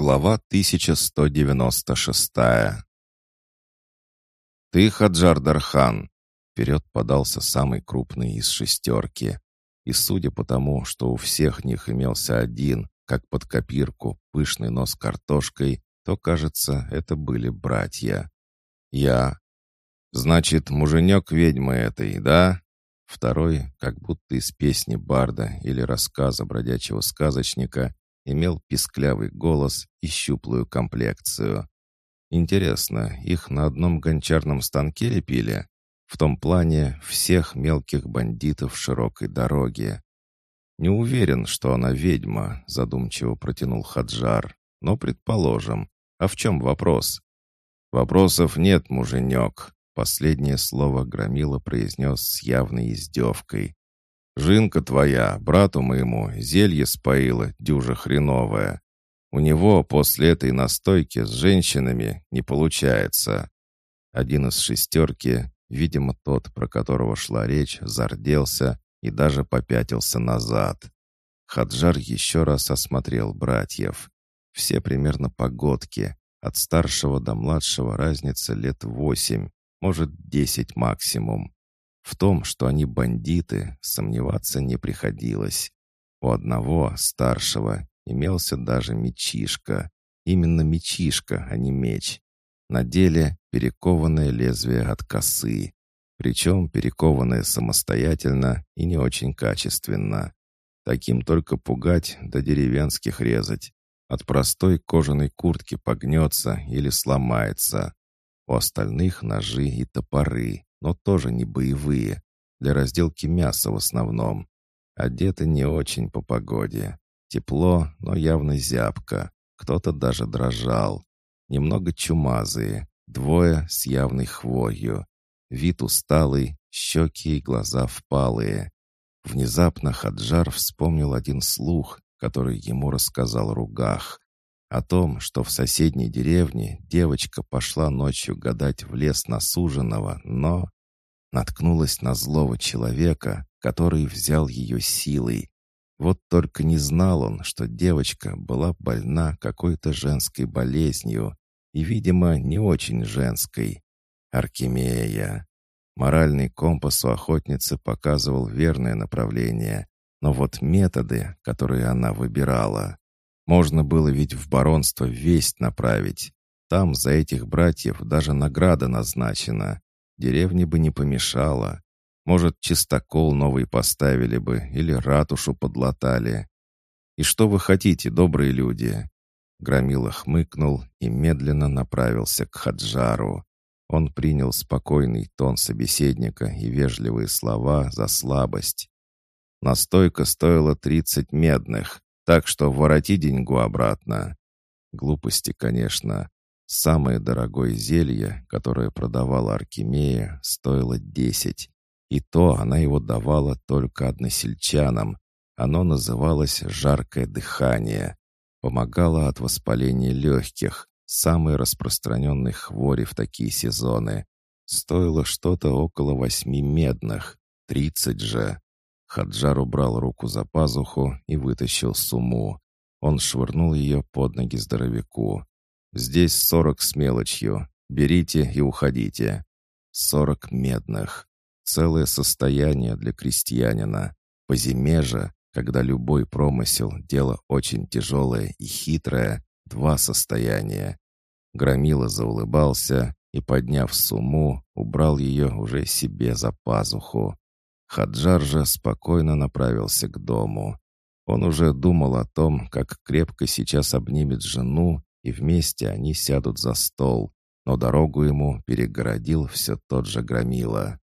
Глава 1196 «Ты Хаджар Дархан!» Вперед подался самый крупный из шестерки. И судя по тому, что у всех них имелся один, как под копирку, пышный нос картошкой, то, кажется, это были братья. «Я...» «Значит, муженек ведьмы этой, да?» Второй, как будто из песни Барда или рассказа бродячего сказочника, имел писклявый голос и щуплую комплекцию. Интересно, их на одном гончарном станке лепили? В том плане всех мелких бандитов широкой дороги. «Не уверен, что она ведьма», — задумчиво протянул Хаджар. «Но предположим. А в чем вопрос?» «Вопросов нет, муженек», — последнее слово Громила произнес с явной издевкой. Жинка твоя, брату моему, зелье споила, дюжа хреновая. У него после этой настойки с женщинами не получается. Один из шестерки, видимо, тот, про которого шла речь, зарделся и даже попятился назад. Хаджар еще раз осмотрел братьев. Все примерно погодки. От старшего до младшего разница лет восемь, может, десять максимум. В том, что они бандиты, сомневаться не приходилось. У одного, старшего, имелся даже мечишка. Именно мечишка, а не меч. На деле перекованное лезвие от косы. Причем перекованное самостоятельно и не очень качественно. Таким только пугать до деревенских резать. От простой кожаной куртки погнется или сломается. У остальных ножи и топоры но тоже не боевые, для разделки мяса в основном. Одеты не очень по погоде. Тепло, но явно зябко. Кто-то даже дрожал. Немного чумазые, двое с явной хворью. Вид усталый, щеки и глаза впалые. Внезапно Хаджар вспомнил один слух, который ему рассказал Ругах. О том, что в соседней деревне девочка пошла ночью гадать в лес на суженого, но наткнулась на злого человека, который взял ее силой. Вот только не знал он, что девочка была больна какой-то женской болезнью и, видимо, не очень женской. Аркемия. Моральный компас у охотницы показывал верное направление, но вот методы, которые она выбирала, можно было ведь в баронство весть направить. Там за этих братьев даже награда назначена. Деревне бы не помешало. Может, чистокол новый поставили бы или ратушу подлатали. «И что вы хотите, добрые люди?» Громила хмыкнул и медленно направился к Хаджару. Он принял спокойный тон собеседника и вежливые слова за слабость. Настойка стоила тридцать медных, так что вороти деньгу обратно. Глупости, конечно. Самое дорогое зелье, которое продавала Аркемия, стоило десять. И то она его давала только односельчанам. Оно называлось «жаркое дыхание». Помогало от воспаления легких, самой распространенной хвори в такие сезоны. Стоило что-то около восьми медных, тридцать же. Хаджар убрал руку за пазуху и вытащил сумму. Он швырнул ее под ноги здоровяку. «Здесь сорок с мелочью. Берите и уходите». Сорок медных. Целое состояние для крестьянина. По зиме же, когда любой промысел — дело очень тяжелое и хитрое, два состояния. Громила заулыбался и, подняв сумму, убрал ее уже себе за пазуху. Хаджар же спокойно направился к дому. Он уже думал о том, как крепко сейчас обнимет жену, и вместе они сядут за стол, но дорогу ему перегородил все тот же Громила.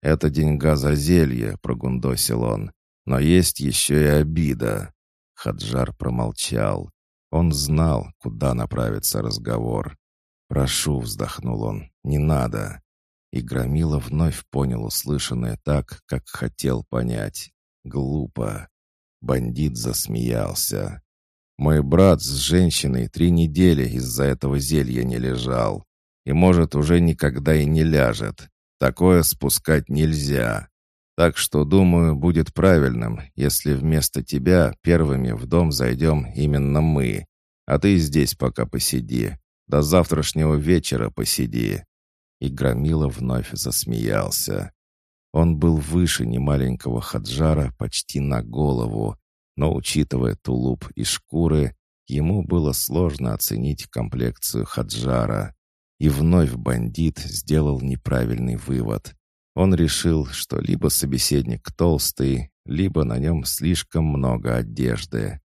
«Это деньга за зелье», — прогундосил он, — «но есть еще и обида». Хаджар промолчал. Он знал, куда направится разговор. «Прошу», — вздохнул он, — «не надо». И Громила вновь понял услышанное так, как хотел понять. Глупо. Бандит засмеялся. Мой брат с женщиной три недели из-за этого зелья не лежал. И, может, уже никогда и не ляжет. Такое спускать нельзя. Так что, думаю, будет правильным, если вместо тебя первыми в дом зайдем именно мы. А ты здесь пока посиди. До завтрашнего вечера посиди». И Громила вновь засмеялся. Он был выше немаленького Хаджара почти на голову, но, учитывая тулуп и шкуры, ему было сложно оценить комплекцию Хаджара. И вновь бандит сделал неправильный вывод. Он решил, что либо собеседник толстый, либо на нем слишком много одежды.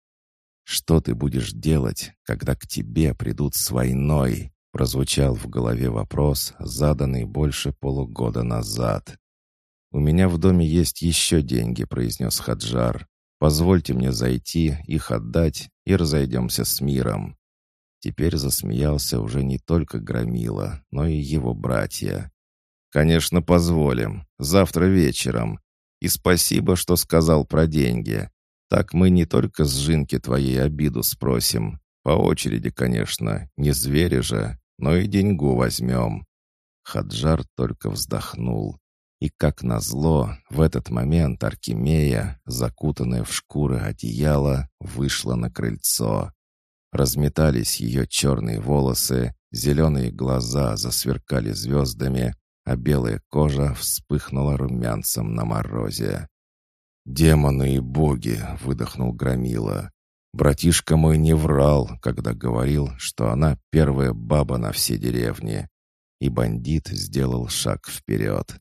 «Что ты будешь делать, когда к тебе придут с войной?» Прозвучал в голове вопрос, заданный больше полугода назад. «У меня в доме есть еще деньги», — произнес Хаджар. «Позвольте мне зайти, их отдать, и разойдемся с миром». Теперь засмеялся уже не только Громила, но и его братья. «Конечно, позволим. Завтра вечером. И спасибо, что сказал про деньги. Так мы не только с Жинки твоей обиду спросим. По очереди, конечно, не звери же, но и деньгу возьмем». Хаджар только вздохнул. И, как назло, в этот момент Аркемия, закутанная в шкуры одеяла, вышла на крыльцо. Разметались ее черные волосы, зеленые глаза засверкали звездами, а белая кожа вспыхнула румянцем на морозе. «Демоны и боги!» — выдохнул Громила. «Братишка мой не врал, когда говорил, что она первая баба на все деревни». И бандит сделал шаг вперед.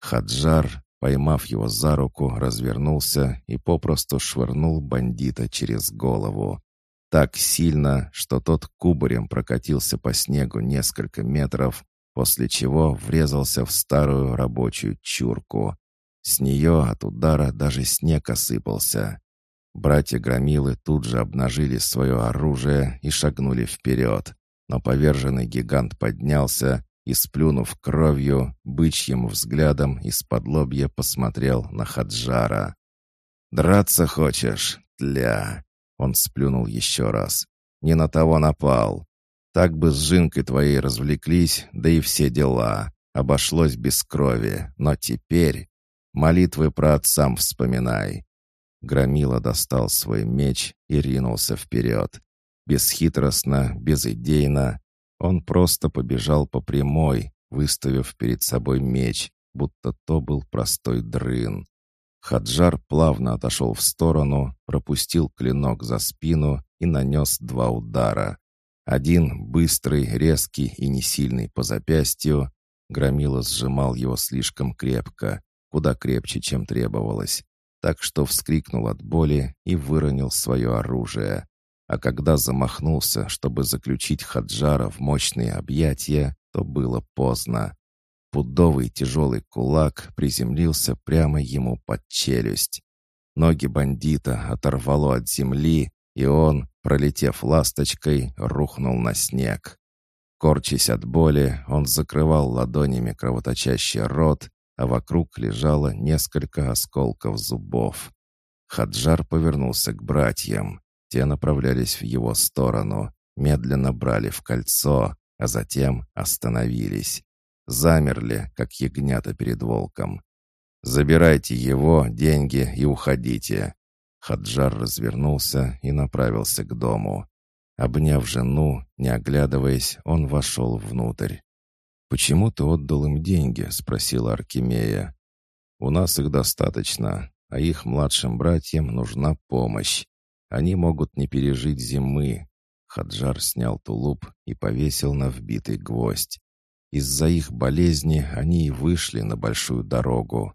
Хаджар, поймав его за руку, развернулся и попросту швырнул бандита через голову. Так сильно, что тот кубарем прокатился по снегу несколько метров, после чего врезался в старую рабочую чурку. С нее от удара даже снег осыпался. Братья Громилы тут же обнажили свое оружие и шагнули вперед, но поверженный гигант поднялся и, сплюнув кровью, бычьим взглядом из-под лобья посмотрел на Хаджара. «Драться хочешь? Тля!» Он сплюнул еще раз. «Не на того напал. Так бы с Жинкой твоей развлеклись, да и все дела. Обошлось без крови. Но теперь... Молитвы про отцам вспоминай». Громила достал свой меч и ринулся вперед. Бесхитростно, безидейно, он просто побежал по прямой, выставив перед собой меч, будто то был простой дрын. Хаджар плавно отошел в сторону, пропустил клинок за спину и нанес два удара. Один быстрый, резкий и несильный по запястью. Громила сжимал его слишком крепко, куда крепче, чем требовалось, так что вскрикнул от боли и выронил свое оружие а когда замахнулся, чтобы заключить Хаджара в мощные объятия, то было поздно. Пудовый тяжелый кулак приземлился прямо ему под челюсть. Ноги бандита оторвало от земли, и он, пролетев ласточкой, рухнул на снег. Корчась от боли, он закрывал ладонями кровоточащий рот, а вокруг лежало несколько осколков зубов. Хаджар повернулся к братьям. Те направлялись в его сторону, медленно брали в кольцо, а затем остановились. Замерли, как ягнята перед волком. «Забирайте его, деньги и уходите». Хаджар развернулся и направился к дому. Обняв жену, не оглядываясь, он вошел внутрь. «Почему ты отдал им деньги?» — спросила Аркемия. «У нас их достаточно, а их младшим братьям нужна помощь. Они могут не пережить зимы. Хаджар снял тулуп и повесил на вбитый гвоздь. Из-за их болезни они и вышли на большую дорогу.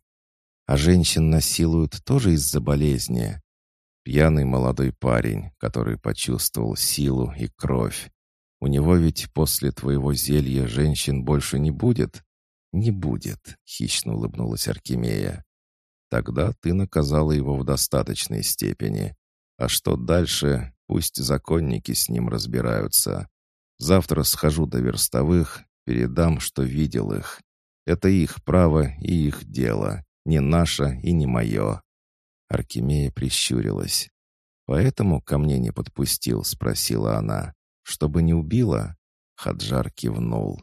А женщин насилуют тоже из-за болезни. Пьяный молодой парень, который почувствовал силу и кровь. У него ведь после твоего зелья женщин больше не будет? Не будет, хищно улыбнулась Аркемия. Тогда ты наказала его в достаточной степени. А что дальше, пусть законники с ним разбираются. Завтра схожу до верстовых, передам, что видел их. Это их право и их дело, не наше и не мое». Аркемия прищурилась. «Поэтому ко мне не подпустил?» — спросила она. «Чтобы не убила?» Хаджар кивнул.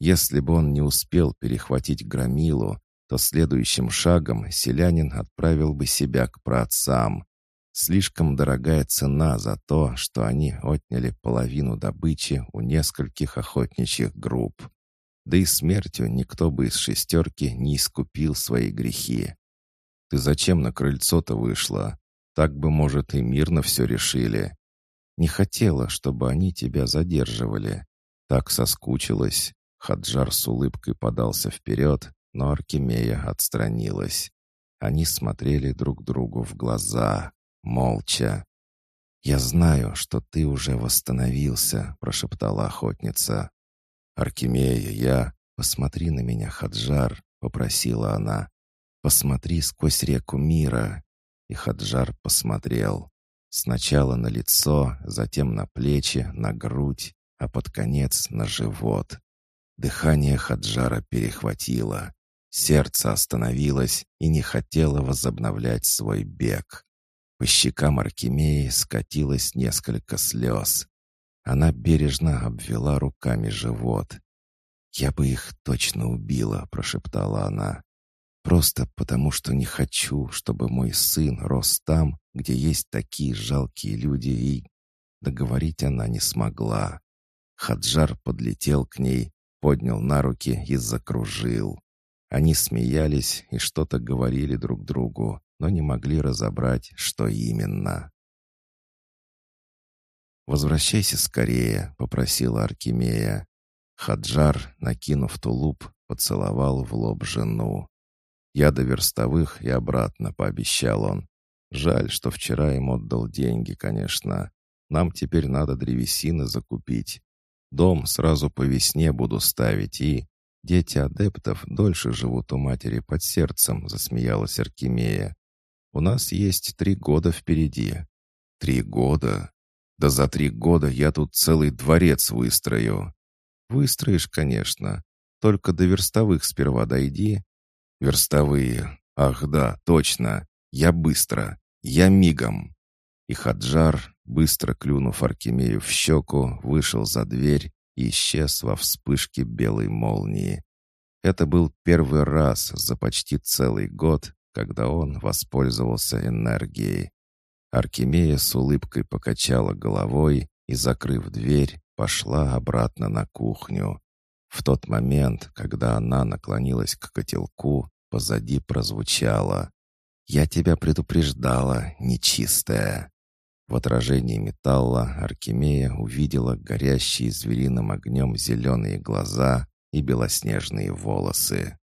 Если бы он не успел перехватить громилу, то следующим шагом селянин отправил бы себя к праотцам. Слишком дорогая цена за то, что они отняли половину добычи у нескольких охотничьих групп. Да и смертью никто бы из шестерки не искупил свои грехи. «Ты зачем на крыльцо-то вышла? Так бы, может, и мирно все решили. Не хотела, чтобы они тебя задерживали. Так соскучилась». Хаджар с улыбкой подался вперед, но Аркемия отстранилась. Они смотрели друг другу в глаза молча. «Я знаю, что ты уже восстановился», — прошептала охотница. «Аркемия, я...» «Посмотри на меня, Хаджар», — попросила она. «Посмотри сквозь реку мира». И Хаджар посмотрел. Сначала на лицо, затем на плечи, на грудь, а под конец на живот. Дыхание Хаджара перехватило. Сердце остановилось и не хотело возобновлять свой бег. По щекам Аркемии скатилось несколько слез. Она бережно обвела руками живот. «Я бы их точно убила», — прошептала она. «Просто потому, что не хочу, чтобы мой сын рос там, где есть такие жалкие люди, и...» Договорить она не смогла. Хаджар подлетел к ней, поднял на руки и закружил. Они смеялись и что-то говорили друг другу но не могли разобрать, что именно. «Возвращайся скорее», — попросила Аркемия. Хаджар, накинув тулуп, поцеловал в лоб жену. «Я до верстовых и обратно», — пообещал он. «Жаль, что вчера им отдал деньги, конечно. Нам теперь надо древесины закупить. Дом сразу по весне буду ставить и...» «Дети адептов дольше живут у матери под сердцем», — засмеялась Аркемия. У нас есть три года впереди». «Три года? Да за три года я тут целый дворец выстрою». «Выстроишь, конечно. Только до верстовых сперва дойди». «Верстовые. Ах да, точно. Я быстро. Я мигом». И Хаджар, быстро клюнув Аркемею в щеку, вышел за дверь и исчез во вспышке белой молнии. Это был первый раз за почти целый год, когда он воспользовался энергией. Аркемия с улыбкой покачала головой и, закрыв дверь, пошла обратно на кухню. В тот момент, когда она наклонилась к котелку, позади прозвучало «Я тебя предупреждала, нечистая». В отражении металла Аркемия увидела горящие звериным огнем зеленые глаза и белоснежные волосы.